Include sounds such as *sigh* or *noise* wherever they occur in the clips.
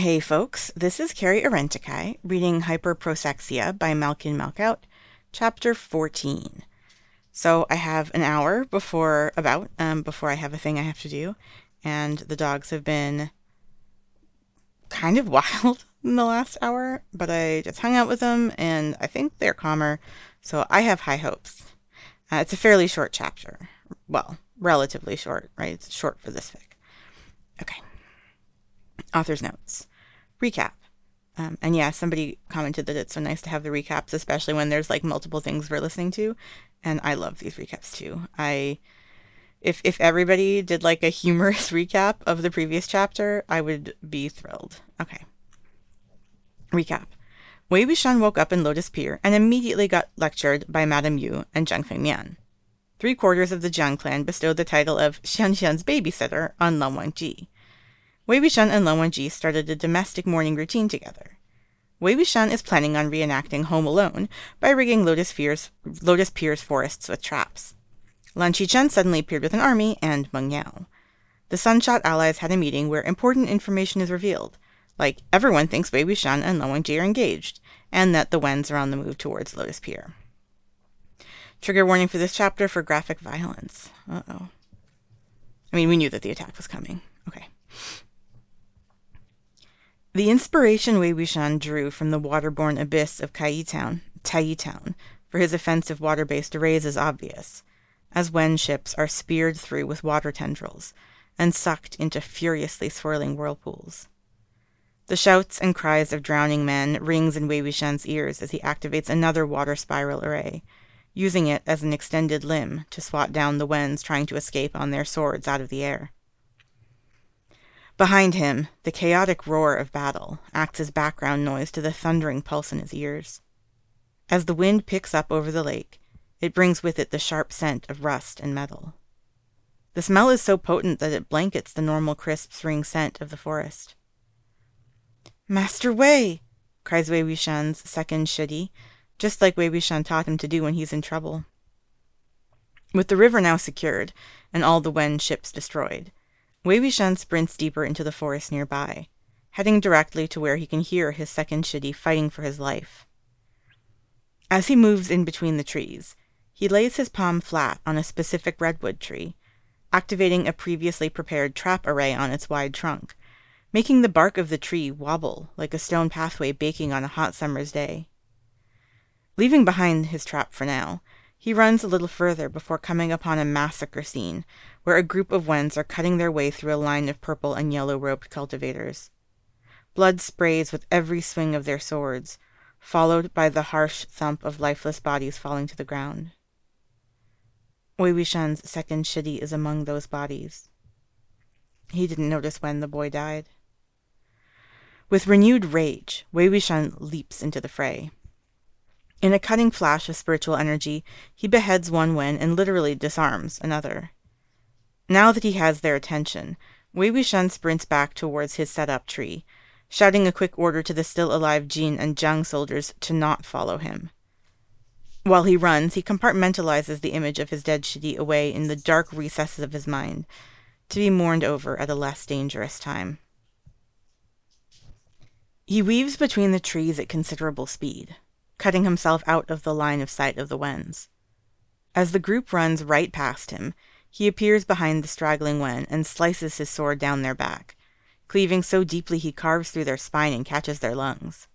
Hey folks, this is Carrie Arentikai reading Hyperprosexia by Malkin Malkout, chapter 14. So I have an hour before about um, before I have a thing I have to do, and the dogs have been kind of *laughs* wild in the last hour, but I just hung out with them and I think they're calmer, so I have high hopes. Uh, it's a fairly short chapter. Well, relatively short, right? It's short for this fic. Okay. Author's notes. Recap. Um, and yeah, somebody commented that it's so nice to have the recaps, especially when there's like multiple things we're listening to. And I love these recaps too. I, if if everybody did like a humorous *laughs* recap of the previous chapter, I would be thrilled. Okay. Recap. Wei Wuxian woke up in Lotus Pier and immediately got lectured by Madame Yu and Jiang Fengmian. Three quarters of the Jiang clan bestowed the title of Xian Xian's babysitter on Lan Wangji. Wei Wuxian and Lan Wangji started a domestic morning routine together. Wei Wuxian is planning on reenacting Home Alone by rigging Lotus Pier's, Lotus Pier's forests with traps. Lan Qiren suddenly appeared with an army and Meng Yao. The Sunshot allies had a meeting where important information is revealed, like everyone thinks Wei Wuxian and Lan Wangji are engaged, and that the Wens are on the move towards Lotus Pier. Trigger warning for this chapter for graphic violence. Uh-oh. I mean, we knew that the attack was coming. Okay. The inspiration Wei Wuxian drew from the waterborne abyss of Kai Town, Tai Town, for his offensive water-based arrays is obvious, as when ships are speared through with water tendrils and sucked into furiously swirling whirlpools. The shouts and cries of drowning men rings in Wei Wuxian's ears as he activates another water spiral array, using it as an extended limb to swat down the Wens trying to escape on their swords out of the air. Behind him, the chaotic roar of battle acts as background noise to the thundering pulse in his ears. As the wind picks up over the lake, it brings with it the sharp scent of rust and metal. The smell is so potent that it blankets the normal crisp spring scent of the forest. Master Wei! cries Wei Wuxian's second Shidi, just like Wei Wuxian taught him to do when he's in trouble. With the river now secured, and all the Wen ships destroyed, Wei Wuxian sprints deeper into the forest nearby, heading directly to where he can hear his second Shidi fighting for his life. As he moves in between the trees, he lays his palm flat on a specific redwood tree, activating a previously prepared trap array on its wide trunk, making the bark of the tree wobble like a stone pathway baking on a hot summer's day. Leaving behind his trap for now, he runs a little further before coming upon a massacre scene where a group of Wens are cutting their way through a line of purple and yellow robed cultivators. Blood sprays with every swing of their swords, followed by the harsh thump of lifeless bodies falling to the ground. Wei Wuxian's second Shidi is among those bodies. He didn't notice when the boy died. With renewed rage, Wei Wuxian leaps into the fray. In a cutting flash of spiritual energy, he beheads one Wen and literally disarms another. Now that he has their attention, Wei Wuxian sprints back towards his set-up tree, shouting a quick order to the still alive Jin and Jiang soldiers to not follow him. While he runs, he compartmentalizes the image of his dead Shidi away in the dark recesses of his mind, to be mourned over at a less dangerous time. He weaves between the trees at considerable speed cutting himself out of the line of sight of the Wens. As the group runs right past him, he appears behind the straggling Wen and slices his sword down their back, cleaving so deeply he carves through their spine and catches their lungs.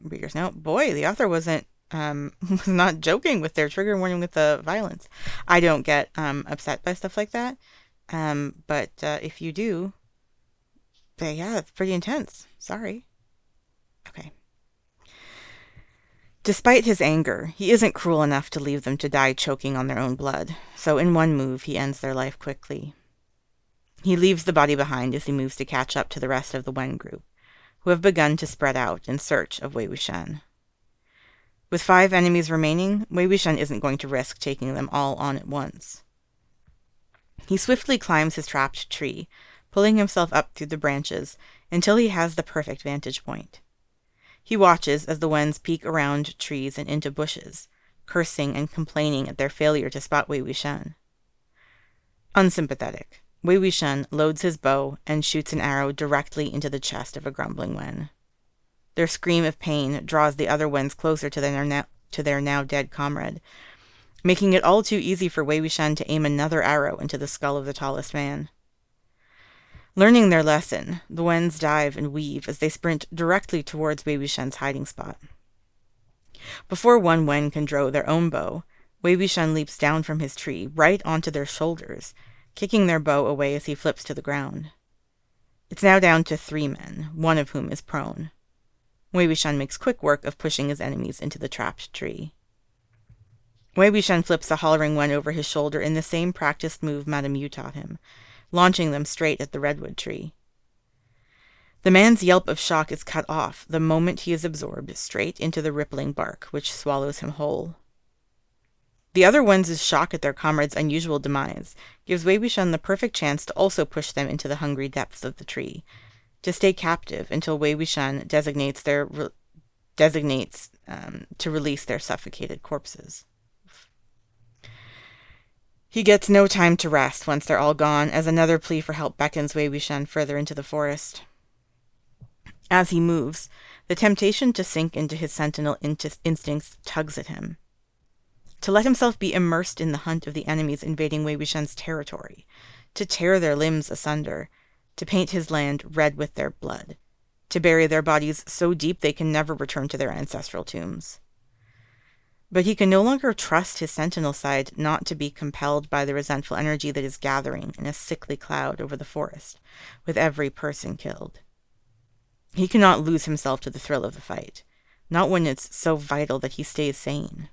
Reader's note: Boy, the author wasn't um, *laughs* was not joking with their trigger warning with the violence. I don't get um, upset by stuff like that, um, but uh, if you do, but yeah, it's pretty intense. Sorry. Okay. Despite his anger, he isn't cruel enough to leave them to die choking on their own blood, so in one move he ends their life quickly. He leaves the body behind as he moves to catch up to the rest of the Wen group, who have begun to spread out in search of Wei Wuxian. With five enemies remaining, Wei Wuxian isn't going to risk taking them all on at once. He swiftly climbs his trapped tree, pulling himself up through the branches until he has the perfect vantage point. He watches as the Wens peek around trees and into bushes, cursing and complaining at their failure to spot Wei Wuxian. Unsympathetic, Wei Wuxian loads his bow and shoots an arrow directly into the chest of a grumbling Wen. Their scream of pain draws the other Wens closer to their now, to their now dead comrade, making it all too easy for Wei Wuxian to aim another arrow into the skull of the tallest man. Learning their lesson, the Wens dive and weave as they sprint directly towards Wei Wuxian's hiding spot. Before one Wen can draw their own bow, Wei Wuxian leaps down from his tree right onto their shoulders, kicking their bow away as he flips to the ground. It's now down to three men, one of whom is prone. Wei Wuxian makes quick work of pushing his enemies into the trapped tree. Wei Wuxian flips the hollering one over his shoulder in the same practiced move Madame Yu taught him, launching them straight at the redwood tree. The man's yelp of shock is cut off the moment he is absorbed straight into the rippling bark, which swallows him whole. The other Wens' shock at their comrade's unusual demise gives Wei Wuxian the perfect chance to also push them into the hungry depths of the tree, to stay captive until Wei Wuxian designates their re- designates um, to release their suffocated corpses. He gets no time to rest once they're all gone, as another plea for help beckons Wei Wuxian further into the forest. As he moves, the temptation to sink into his sentinel instincts tugs at him to let himself be immersed in the hunt of the enemies invading Wei Wuxian's territory, to tear their limbs asunder, to paint his land red with their blood, to bury their bodies so deep they can never return to their ancestral tombs. But he can no longer trust his sentinel side not to be compelled by the resentful energy that is gathering in a sickly cloud over the forest, with every person killed. He cannot lose himself to the thrill of the fight, not when it's so vital that he stays sane.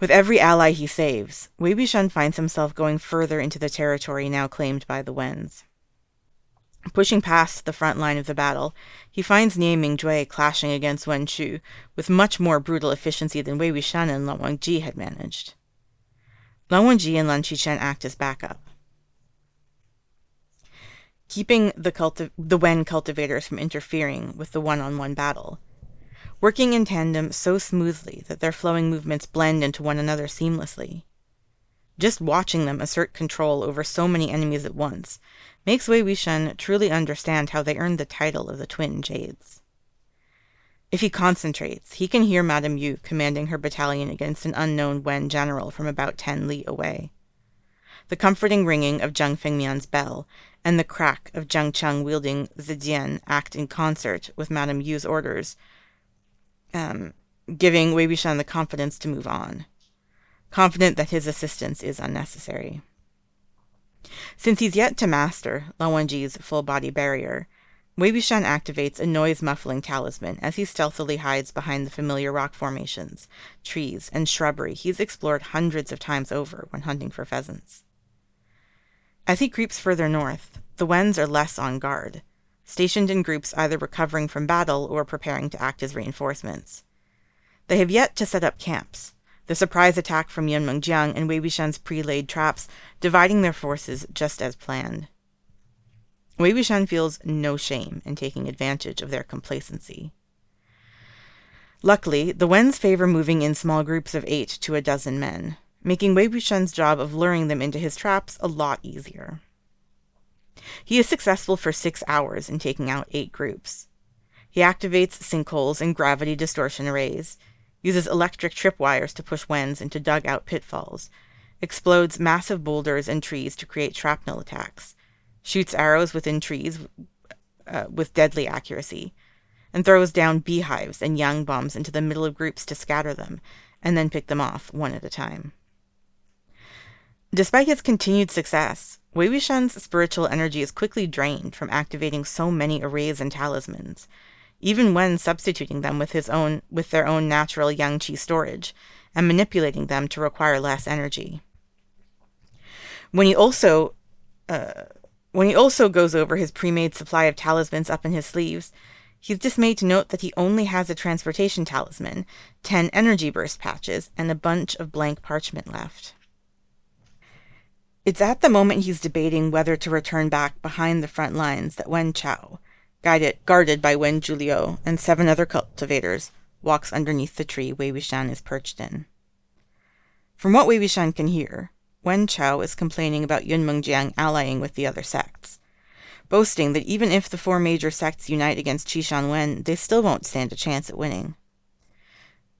With every ally he saves, Wei Wuxian finds himself going further into the territory now claimed by the Wens. Pushing past the front line of the battle, he finds Nie Mingjue clashing against Wen Xu with much more brutal efficiency than Wei Wuxian and Lan Wangji had managed. Lan Wangji and Lan Qiren act as backup. Keeping the, culti- the Wen cultivators from interfering with the one-on-one battle, working in tandem so smoothly that their flowing movements blend into one another seamlessly. Just watching them assert control over so many enemies at once makes Wei Wuxian truly understand how they earned the title of the Twin Jades. If he concentrates, he can hear Madame Yu commanding her battalion against an unknown Wen general from about ten li away. The comforting ringing of Jiang Fengmian's bell and the crack of Jiang Cheng wielding Zidian act in concert with Madame Yu's orders um, giving Wei Wuxian the confidence to move on, confident that his assistance is unnecessary. Since he's yet to master Lan Wangji's full body barrier, Wei activates a noise muffling talisman as he stealthily hides behind the familiar rock formations, trees, and shrubbery he's explored hundreds of times over when hunting for pheasants. As he creeps further north, the Wens are less on guard, stationed in groups either recovering from battle or preparing to act as reinforcements. They have yet to set up camps, the surprise attack from Yunmengjiang and Wei Wuxian's pre-laid traps dividing their forces just as planned. Wei Wuxian feels no shame in taking advantage of their complacency. Luckily, the Wens favor moving in small groups of eight to a dozen men, making Wei Wuxian's job of luring them into his traps a lot easier. He is successful for six hours in taking out eight groups. He activates sinkholes and gravity distortion arrays, uses electric tripwires to push Wens into dugout pitfalls, explodes massive boulders and trees to create shrapnel attacks, shoots arrows within trees uh, with deadly accuracy, and throws down beehives and young bombs into the middle of groups to scatter them, and then pick them off one at a time. Despite his continued success, Wei Wuxian's spiritual energy is quickly drained from activating so many arrays and talismans, even when substituting them with his own with their own natural yang qi storage and manipulating them to require less energy. When he also uh, when he also goes over his pre-made supply of talismans up in his sleeves, he's dismayed to note that he only has a transportation talisman, ten energy burst patches, and a bunch of blank parchment left. It's at the moment he's debating whether to return back behind the front lines that Wen Chao, guided, guarded by Wen Zhuliu and seven other cultivators, walks underneath the tree Wei Wuxian is perched in. From what Wei Wuxian can hear, Wen Chao is complaining about Yunmengjiang allying with the other sects, boasting that even if the four major sects unite against Qishan Wen, they still won't stand a chance at winning.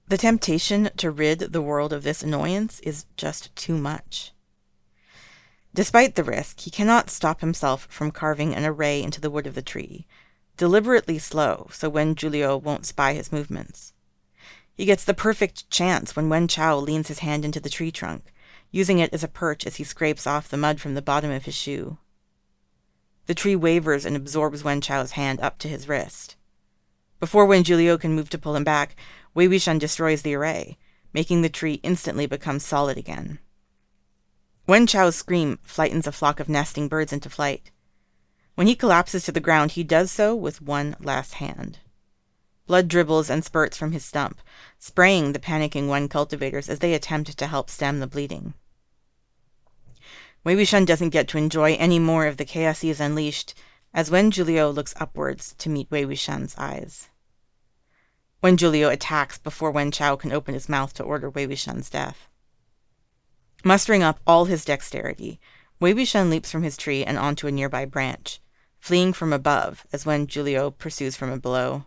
The temptation to rid the world of this annoyance is just too much. Despite the risk, he cannot stop himself from carving an array into the wood of the tree, deliberately slow so Wen Zhuliu won't spy his movements. He gets the perfect chance when Wen Chao leans his hand into the tree trunk, using it as a perch as he scrapes off the mud from the bottom of his shoe. The tree wavers and absorbs Wen Chao's hand up to his wrist. Before Wen Zhuliu can move to pull him back, Wei Wuxian destroys the array, making the tree instantly become solid again. Wen Chao's scream frightens a flock of nesting birds into flight. When he collapses to the ground, he does so with one last hand. Blood dribbles and spurts from his stump, spraying the panicking Wen cultivators as they attempt to help stem the bleeding. Wei Wuxian doesn't get to enjoy any more of the chaos he has unleashed as Wen Zhuliu looks upwards to meet Wei Wuxian's eyes. Wen Zhuliu attacks before Wen Chao can open his mouth to order Wei Wuxian's death. Mustering up all his dexterity, Wei Wuxian leaps from his tree and onto a nearby branch, fleeing from above as Wen Zhuliu pursues from below.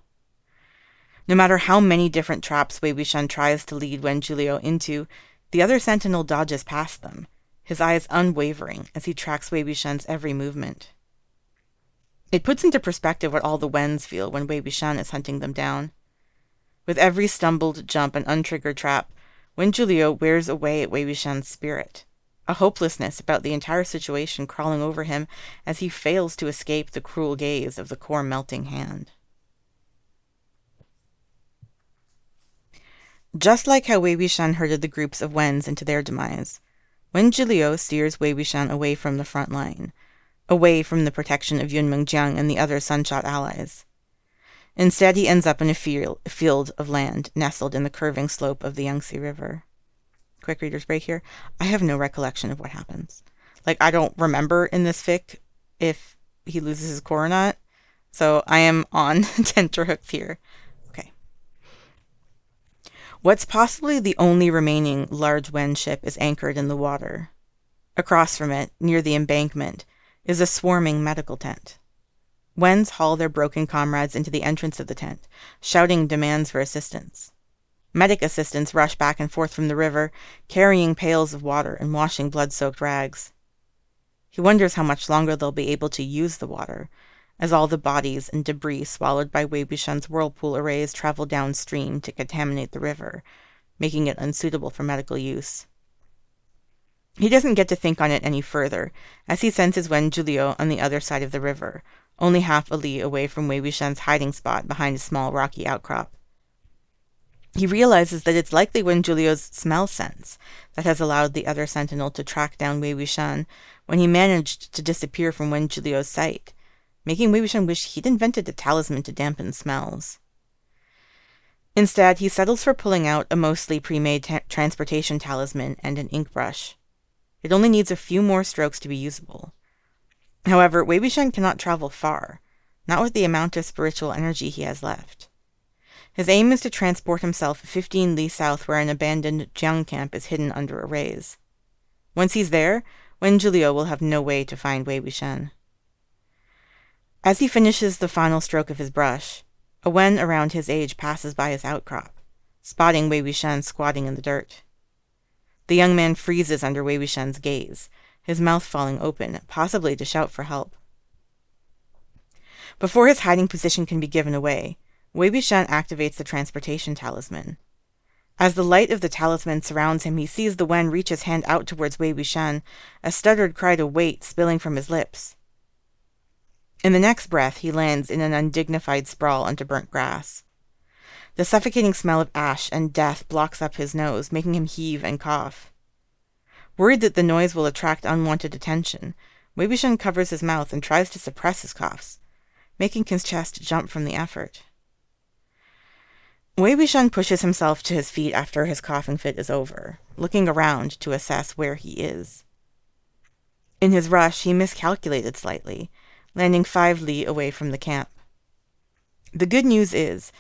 No matter how many different traps Wei tries to lead Wen Zhuliu into, the other sentinel dodges past them, his eyes unwavering as he tracks Wei every movement. It puts into perspective what all the Wens feel when Wei is hunting them down. With every stumbled jump and untriggered trap, Wen Zhuliu wears away at Wei spirit, a hopelessness about the entire situation crawling over him as he fails to escape the cruel gaze of the core melting hand. Just like how Wei Wuxian herded the groups of Wens into their demise, Wen Zhuliu steers Wei Wuxian away from the front line, away from the protection of Yun Yunmengjiang and the other Sunshot allies. Instead, he ends up in a field, field of land nestled in the curving slope of the Yangtze River. Quick reader's break here. I have no recollection of what happens. Like, I don't remember in this fic if he loses his core or not. So I am on *laughs* tenterhooks here. Okay. What's possibly the only remaining large Wen ship is anchored in the water. Across from it, near the embankment, is a swarming medical tent. Wens haul their broken comrades into the entrance of the tent, shouting demands for assistance. Medic assistants rush back and forth from the river, carrying pails of water and washing blood soaked rags. He wonders how much longer they'll be able to use the water, as all the bodies and debris swallowed by Wei Wuxian's whirlpool arrays travel downstream to contaminate the river, making it unsuitable for medical use. He doesn't get to think on it any further, as he senses Wen Zhuliu on the other side of the river, only half a li away from Wei Wuxian's hiding spot behind a small rocky outcrop. He realizes that it's likely Wen Zhuliu's smell sense that has allowed the other sentinel to track down Wei Wuxian when he managed to disappear from Wen Zhuliu's sight, making Wei Wuxian wish he'd invented a talisman to dampen smells. Instead, he settles for pulling out a mostly pre-made ta- transportation talisman and an ink brush. It only needs a few more strokes to be usable. However, Wei Wuxian cannot travel far, not with the amount of spiritual energy he has left. His aim is to transport himself 15 li south where an abandoned Jiang camp is hidden under a arrays. Once he's there, Wen Zhuliu will have no way to find Wei Wuxian. As he finishes the final stroke of his brush, a Wen around his age passes by his outcrop, spotting Wei Wuxian squatting in the dirt. The young man freezes under Wei Wuxian's gaze, his mouth falling open, possibly to shout for help. Before his hiding position can be given away, Wei Wuxian activates the transportation talisman. As the light of the talisman surrounds him, he sees the Wen reach his hand out towards Wei Wuxian, a stuttered cry to wait spilling from his lips. In the next breath, he lands in an undignified sprawl onto burnt grass. The suffocating smell of ash and death blocks up his nose, making him heave and cough. Worried that the noise will attract unwanted attention, Wei Wuxian covers his mouth and tries to suppress his coughs, making his chest jump from the effort. Wei Wuxian pushes himself to his feet after his coughing fit is over, looking around to assess where he is. In his rush, he miscalculated slightly, landing five li away from the camp. The good news is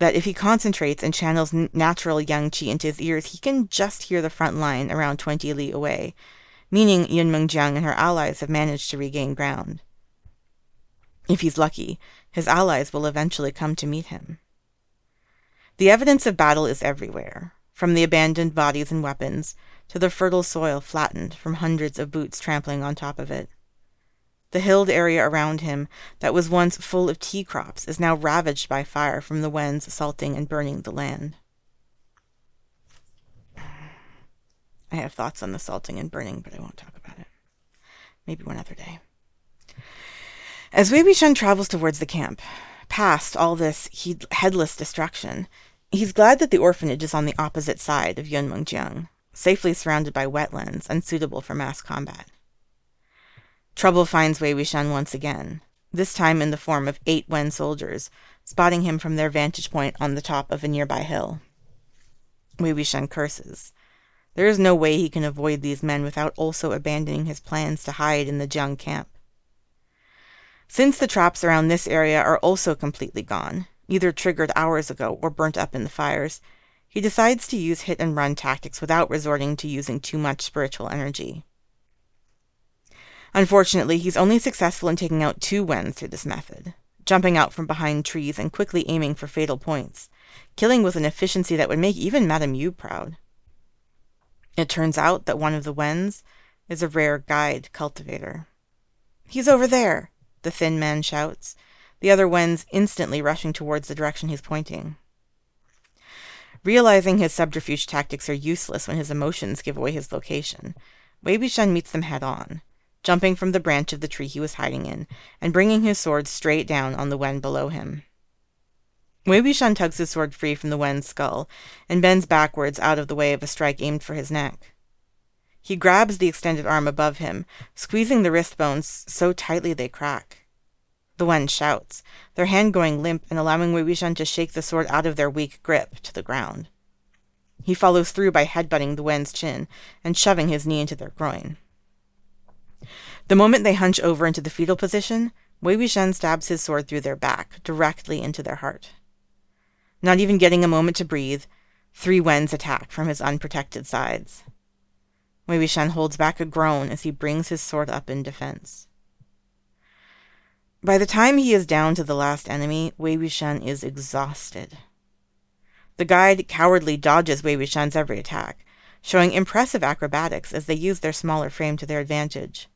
that if he concentrates and channels natural yang qi into his ears, he can just hear the front line around 20 li away, meaning Yunmengjiang and her allies have managed to regain ground. If he's lucky, his allies will eventually come to meet him. The evidence of battle is everywhere, from the abandoned bodies and weapons to the fertile soil flattened from hundreds of boots trampling on top of it. The hilled area around him, that was once full of tea crops, is now ravaged by fire from the wens salting and burning the land. I have thoughts on the salting and burning, but I won't talk about it. Maybe one other day. As Wei Wuxian travels towards the camp, past all this headless destruction, he's glad that the orphanage is on the opposite side of Yunmengjiang, safely surrounded by wetlands unsuitable for mass combat. Trouble finds Wei Wuxian once again, this time in the form of eight Wen soldiers, spotting him from their vantage point on the top of a nearby hill. Wei Wuxian curses. There is no way he can avoid these men without also abandoning his plans to hide in the Jiang camp. Since the traps around this area are also completely gone, either triggered hours ago or burnt up in the fires, he decides to use hit and run tactics without resorting to using too much spiritual energy. Unfortunately, he's only successful in taking out two Wens through this method, jumping out from behind trees and quickly aiming for fatal points, killing with an efficiency that would make even Madame Yu proud. It turns out that one of the Wens is a rare guide cultivator. He's over there, the thin man shouts, the other Wens instantly rushing towards the direction he's pointing. Realizing his subterfuge tactics are useless when his emotions give away his location, Wei Wuxian meets them head on, jumping from the branch of the tree he was hiding in, and bringing his sword straight down on the Wen below him. Wei Wuxian tugs his sword free from the Wen's skull, and bends backwards out of the way of a strike aimed for his neck. He grabs the extended arm above him, squeezing the wrist bones so tightly they crack. The Wen shouts, their hand going limp and allowing Wei Wuxian to shake the sword out of their weak grip to the ground. He follows through by headbutting the Wen's chin and shoving his knee into their groin. The moment they hunch over into the fetal position, Wei Wuxian stabs his sword through their back, directly into their heart. Not even getting a moment to breathe, three Wens attack from his unprotected sides. Wei Wuxian holds back a groan as he brings his sword up in defense. By the time he is down to the last enemy, Wei Wuxian is exhausted. The guide cowardly dodges Wei Wuxian's every attack, showing impressive acrobatics as they use their smaller frame to their advantage.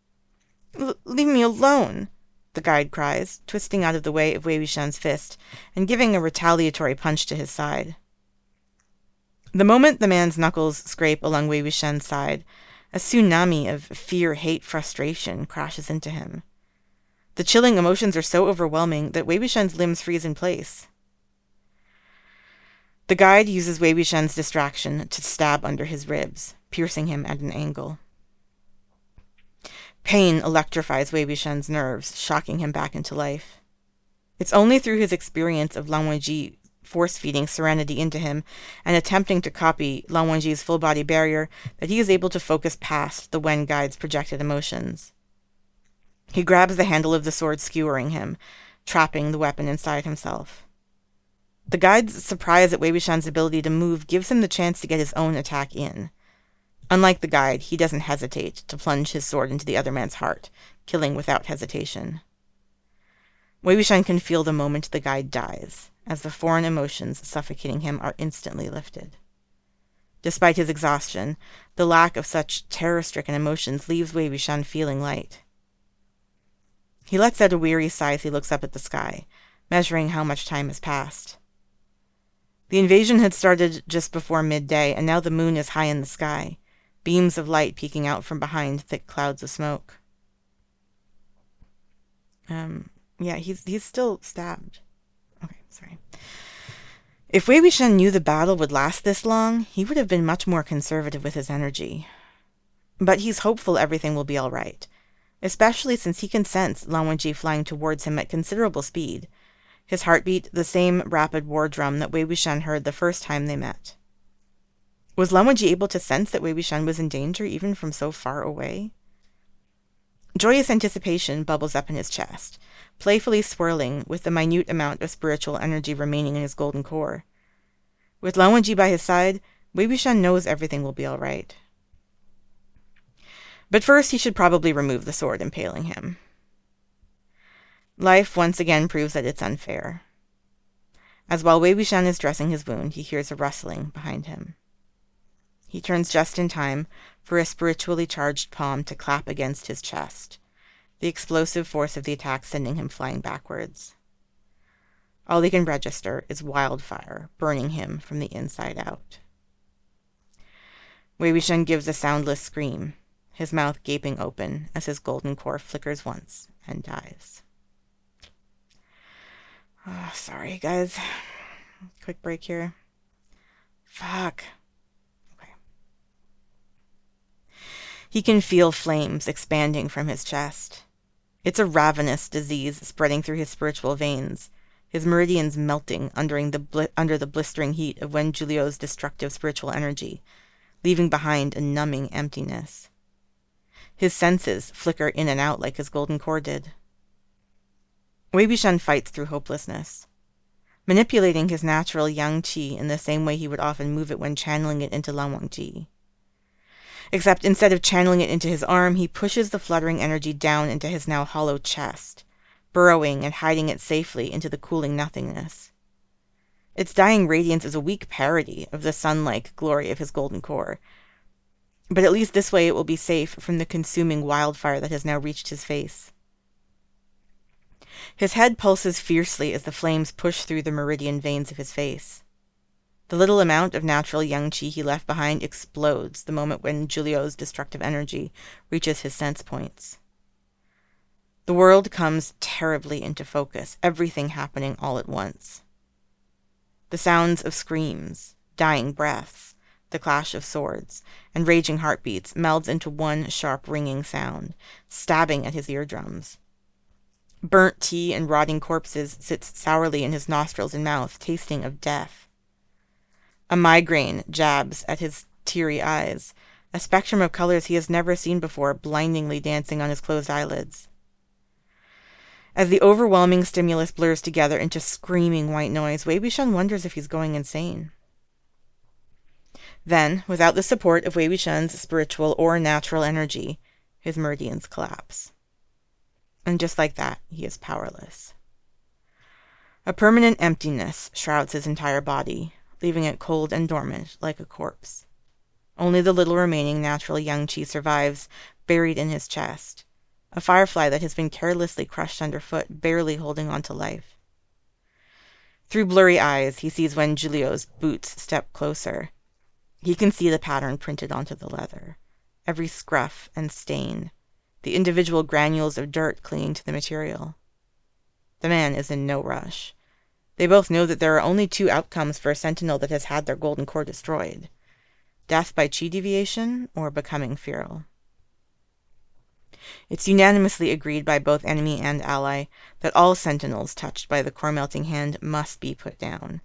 Leave me alone, the guide cries, twisting out of the way of Wei Wuxian's fist and giving a retaliatory punch to his side. The moment the man's knuckles scrape along Wei Wuxian's side, a tsunami of fear, hate, frustration crashes into him. The chilling emotions are so overwhelming that Wei Wuxian's limbs freeze in place. The guide uses Wei Wuxian's distraction to stab under his ribs, piercing him at an angle. Pain electrifies Wei Wuxian's nerves, shocking him back into life. It's only through his experience of Lan Wangji force-feeding serenity into him and attempting to copy Lan Wangji's full-body barrier that he is able to focus past the Wen Guide's projected emotions. He grabs the handle of the sword skewering him, trapping the weapon inside himself. The guide's surprise at Wei Wuxian's ability to move gives him the chance to get his own attack in. Unlike the guide, he doesn't hesitate to plunge his sword into the other man's heart, killing without hesitation. Wei Wuxian can feel the moment the guide dies, as the foreign emotions suffocating him are instantly lifted. Despite his exhaustion, the lack of such terror-stricken emotions leaves Wei Wuxian feeling light. He lets out a weary sigh as he looks up at the sky, measuring how much time has passed. The invasion had started just before midday, and now the moon is high in the sky, beams of light peeking out from behind thick clouds of smoke. Um, yeah, he's he's still stabbed. Okay, sorry. If Wei Wuxian knew the battle would last this long, he would have been much more conservative with his energy. But he's hopeful everything will be all right, especially since he can sense Lan Wangji flying towards him at considerable speed, his heartbeat the same rapid war drum that Wei Wuxian heard the first time they met. Was Lan Wangji able to sense that Wei Wuxian was in danger even from so far away? Joyous anticipation bubbles up in his chest, playfully swirling with the minute amount of spiritual energy remaining in his golden core. With Lan Wangji by his side, Wei Wuxian knows everything will be all right. But first, he should probably remove the sword impaling him. Life once again proves that it's unfair. As while Wei Wuxian is dressing his wound, he hears a rustling behind him. He turns just in time for a spiritually charged palm to clap against his chest, the explosive force of the attack sending him flying backwards. All he can register is wildfire burning him from the inside out. Wei Wuxian gives a soundless scream, his mouth gaping open as his golden core flickers once and dies. Oh, sorry, guys. Quick break here. Fuck. Okay. He can feel flames expanding from his chest. It's a ravenous disease spreading through his spiritual veins, his meridians melting under the, bl- under the blistering heat of Wen Zhuliu's destructive spiritual energy, leaving behind a numbing emptiness. His senses flicker in and out like his golden core did. Wei Wuxian fights through hopelessness, manipulating his natural yang qi in the same way he would often move it when channeling it into Lan Wangji. Except instead of channeling it into his arm, he pushes the fluttering energy down into his now hollow chest, burrowing and hiding it safely into the cooling nothingness. Its dying radiance is a weak parody of the sun-like glory of his golden core. But at least this way it will be safe from the consuming wildfire that has now reached his face. His head pulses fiercely as the flames push through the meridian veins of his face. The little amount of natural yang qi he left behind explodes the moment Wen Zhuliu's destructive energy reaches his sense points. The world comes terribly into focus, everything happening all at once. The sounds of screams, dying breaths, the clash of swords, and raging heartbeats melds into one sharp ringing sound, stabbing at his eardrums. Burnt tea and rotting corpses sits sourly in his nostrils and mouth, tasting of death. A migraine jabs at his teary eyes, a spectrum of colors he has never seen before blindingly dancing on his closed eyelids. As the overwhelming stimulus blurs together into screaming white noise, Wei Wuxian wonders if he's going insane. Then, without the support of Wei Wuxian's spiritual or natural energy, his meridians collapse. And just like that, he is powerless. A permanent emptiness shrouds his entire body, leaving it cold and dormant like a corpse. Only the little remaining natural yang qi survives, buried in his chest, a firefly that has been carelessly crushed underfoot, barely holding on to life. Through blurry eyes, he sees Wen Zhuliu's boots step closer. He can see the pattern printed onto the leather, every scruff and stain, the individual granules of dirt clinging to the material. The man is in no rush. They both know that there are only two outcomes for a sentinel that has had their golden core destroyed death by chi deviation or becoming feral. It's unanimously agreed by both enemy and ally that all sentinels touched by the core melting hand must be put down,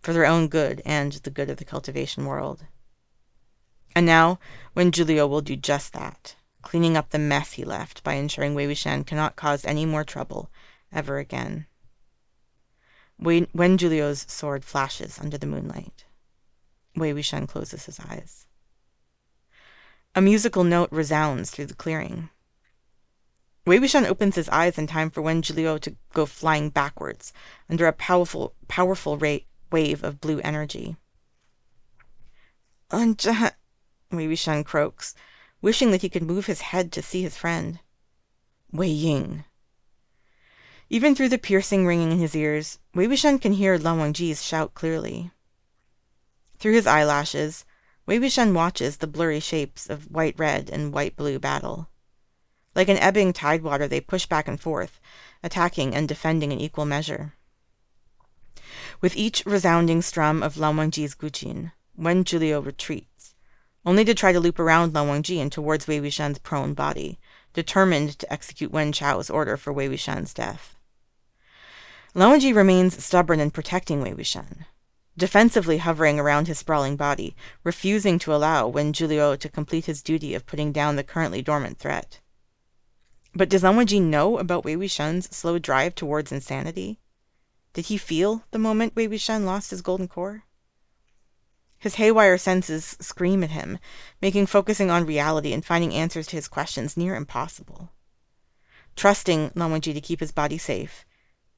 for their own good and the good of the cultivation world. And now, Wen Zhuliu will do just that, cleaning up the mess he left by ensuring Wei Wuxian cannot cause any more trouble ever again Wen Zhuliu's sword flashes under the moonlight. Wei Wuxian closes his eyes. A musical note resounds through the clearing. Wei Wuxian opens his eyes in time for Wen Zhuliu to go flying backwards under a powerful, powerful rate, wave of blue energy. Anja, Wei Wuxian croaks, wishing that he could move his head to see his friend. Wei Ying, even through the piercing ringing in his ears, Wei Wuxian can hear Lan Wangji's shout clearly. Through his eyelashes, Wei Wuxian watches the blurry shapes of white-red and white-blue battle. Like an ebbing tidewater, they push back and forth, attacking and defending in equal measure. With each resounding strum of Lan Wangji's guqin, Wen Zhuliu retreats, only to try to loop around Lan Wangji and towards Wei Wuxian's prone body, determined to execute Wen Chao's order for Wei Wuxian's death. Lan Wangji remains stubborn in protecting Wei Wuxian, defensively hovering around his sprawling body, refusing to allow Wen Zhuliu to complete his duty of putting down the currently dormant threat. But does Lan Wangji know about Wei Wuxian's slow drive towards insanity? Did he feel the moment Wei Wuxian lost his golden core? His haywire senses scream at him, making focusing on reality and finding answers to his questions near impossible. Trusting Lan Wangji to keep his body safe,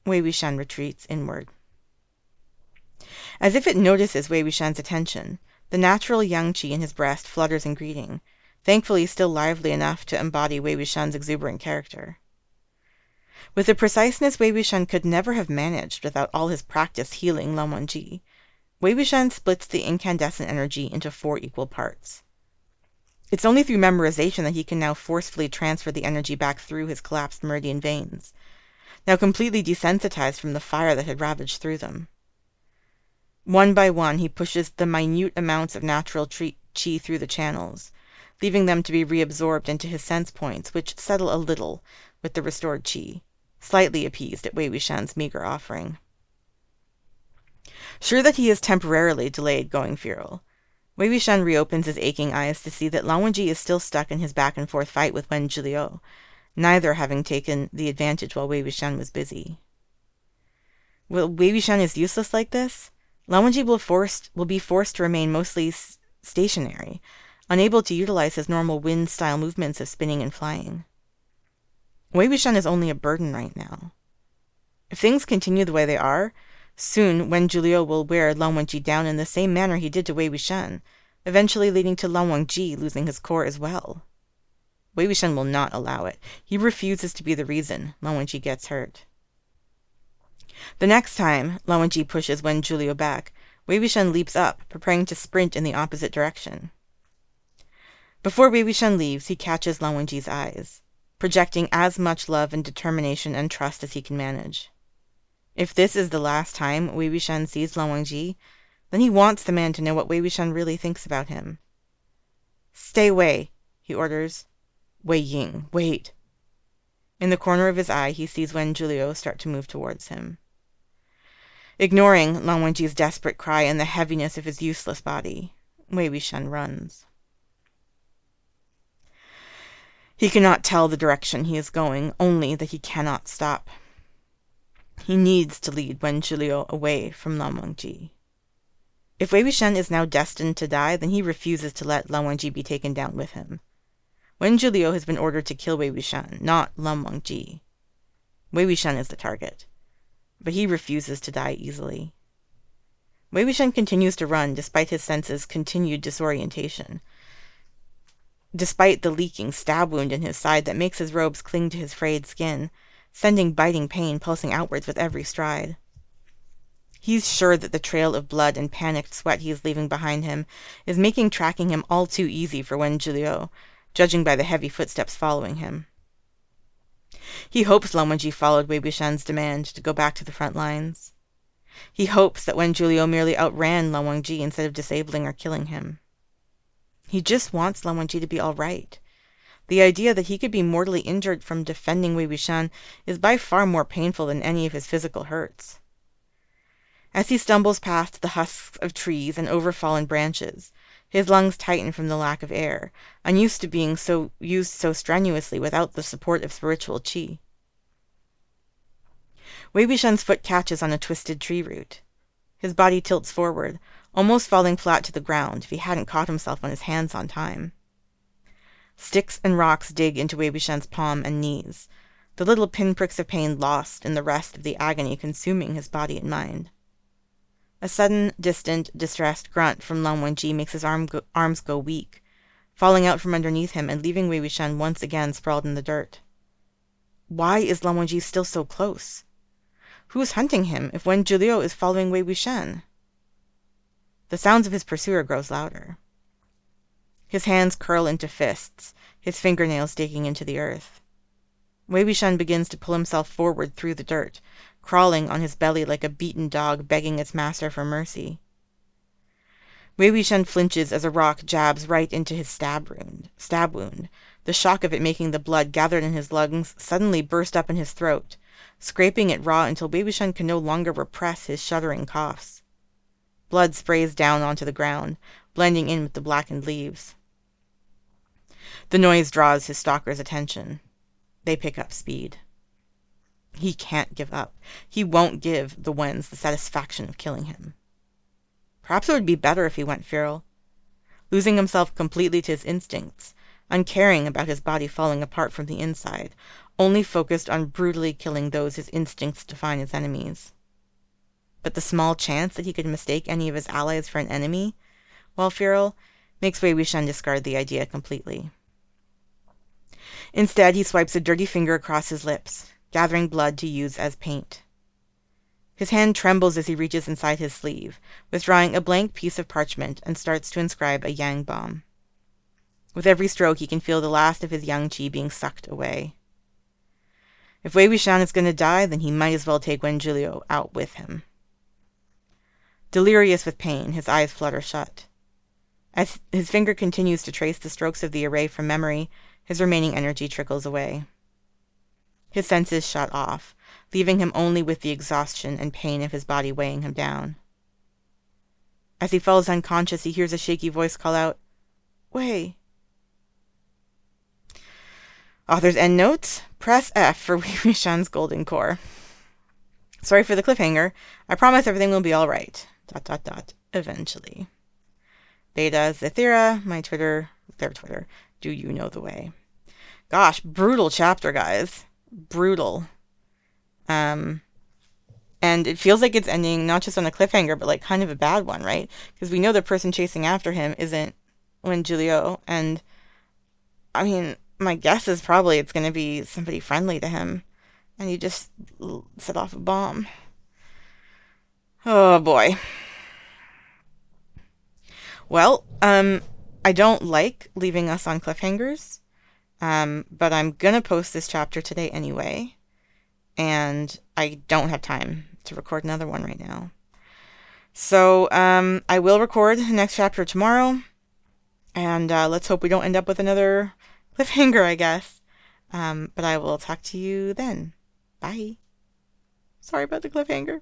Wei Wuxian retreats inward. As if it notices Wei Wuxian's attention, the natural yang qi in his breast flutters in greeting, thankfully still lively enough to embody Wei Wuxian's exuberant character. With the preciseness Wei Wuxian could never have managed without all his practice healing Lan Wuxian splits the incandescent energy into four equal parts. It's only through memorization that he can now forcefully transfer the energy back through his collapsed meridian veins, now completely desensitized from the fire that had ravaged through them. One by one, he pushes the minute amounts of natural chi through the channels, leaving them to be reabsorbed into his sense points, which settle a little with the restored chi, slightly appeased at Wei Wuxian's meager offering. Sure that he is temporarily delayed going feral, Wei Wuxian reopens his aching eyes to see that Lan Wangji is still stuck in his back and forth fight with Wen Zhiliu, neither having taken the advantage while Wei Wuxian was busy. Well, Wei Wuxian is useless like this? Lan Wangji will, forced, will be forced to remain mostly s- stationary, unable to utilize his normal wind-style movements of spinning and flying. Wei Wuxian is only a burden right now. If things continue the way they are, Soon, Wen Zhiliu will wear Lan Wangji down in the same manner he did to Wei Wuxian, eventually leading to Lan Wangji losing his core as well. Wei Wuxian will not allow it. He refuses to be the reason Lan Wangji gets hurt. The next time Lan Wangji pushes Wen Zhiliu back, Wei Wuxian leaps up, preparing to sprint in the opposite direction. Before Wei Wuxian leaves, he catches Lan Wangji's eyes, projecting as much love and determination and trust as he can manage. If this is the last time Wei Wuxian sees Lan Wangji, then he wants the man to know what Wei Wuxian really thinks about him. Stay Wei, he orders. Wei Ying, wait. In the corner of his eye, he sees Wen Zhiliu start to move towards him. Ignoring Lan Wangji's desperate cry and the heaviness of his useless body, Wei Wuxian runs. He cannot tell the direction he is going, only that he cannot stop. He needs to lead Wen Zhiliu away from Lan Wangji. If Wei Wuxian is now destined to die, then he refuses to let Lan Wangji be taken down with him. Wen Zhiliu has been ordered to kill Wei Wuxian, not Lan Wangji. Wei Wuxian is the target, but he refuses to die easily. Wei Wuxian continues to run despite his senses' continued disorientation. Despite the leaking stab wound in his side that makes his robes cling to his frayed skin, sending biting pain pulsing outwards with every stride. He's sure that the trail of blood and panicked sweat he is leaving behind him is making tracking him all too easy for Wen Zhiliu, judging by the heavy footsteps following him. He hopes Wangji followed Wei Wuxian's demand to go back to the front lines. He hopes that Wen Zhiliu merely outran Lan Wangji instead of disabling or killing him. He just wants Lan Wangji to be all right. The idea that he could be mortally injured from defending Wei Wuxian is by far more painful than any of his physical hurts. As he stumbles past the husks of trees and over fallen branches, his lungs tighten from the lack of air, unused to being so used so strenuously without the support of spiritual chi. Wei Wuxian's foot catches on a twisted tree root. His body tilts forward, almost falling flat to the ground if he hadn't caught himself on his hands on time. Sticks and rocks dig into Wei Wuxian's palm and knees, the little pinpricks of pain lost in the rest of the agony consuming his body and mind. A sudden, distant, distressed grunt from Lan Wangji makes his arm go, arms go weak, falling out from underneath him and leaving Wei Wuxian once again sprawled in the dirt. Why is Lan Wangji still so close? Who's hunting him if Wen Zhiliu is following Wei Wuxian? The sounds of his pursuer grows louder. His hands curl into fists, his fingernails digging into the earth. Wei Wuxian begins to pull himself forward through the dirt, crawling on his belly like a beaten dog begging its master for mercy. Wei flinches as a rock jabs right into his stab wound, stab wound, the shock of it making the blood gathered in his lungs suddenly burst up in his throat, scraping it raw until Wei Wuxian can no longer repress his shuddering coughs. Blood sprays down onto the ground, blending in with the blackened leaves. The noise draws his stalker's attention. They pick up speed. He can't give up. He won't give the Wens the satisfaction of killing him. Perhaps it would be better if he went feral, losing himself completely to his instincts, uncaring about his body falling apart from the inside, only focused on brutally killing those his instincts define as enemies. But the small chance that he could mistake any of his allies for an enemy while feral makes Wei Wuxian discard the idea completely. Instead, he swipes a dirty finger across his lips, gathering blood to use as paint. His hand trembles as he reaches inside his sleeve, withdrawing a blank piece of parchment and starts to inscribe a yang bomb. With every stroke, he can feel the last of his yang qi being sucked away. If Wei is going to die, then he might as well take Wen Zhuliu out with him. Delirious with pain, his eyes flutter shut. As his finger continues to trace the strokes of the array from memory, his remaining energy trickles away. His senses shut off, leaving him only with the exhaustion and pain of his body weighing him down. As he falls unconscious, he hears a shaky voice call out, Wei. Author's endnotes. Press F for *laughs* Wei Wuxian's Golden Core. Sorry for the cliffhanger. I promise everything will be alright. Dot dot dot. Eventually. Beta Zethira, my Twitter, their Twitter. Do you know the way? Gosh, brutal chapter, guys. Brutal. Um, and it feels like it's ending not just on a cliffhanger, but like kind of a bad one, right? Because we know the person chasing after him isn't Wen Zhuliu, and I mean, my guess is probably it's going to be somebody friendly to him, and he just set off a bomb. Oh boy. Well, um, I don't like leaving us on cliffhangers, um, but I'm gonna post this chapter today anyway and I don't have time to record another one right now. So um, I will record the next chapter tomorrow, and uh, let's hope we don't end up with another cliffhanger, I guess. Um, but I will talk to you then. Bye. Sorry about the cliffhanger.